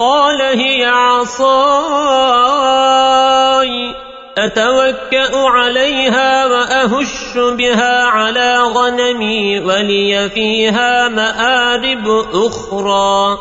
قال هي عصاي أتوكأ عليها وأهش بها على غنمي ولي فيها مآرب أخرى.